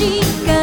mágica.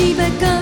she begun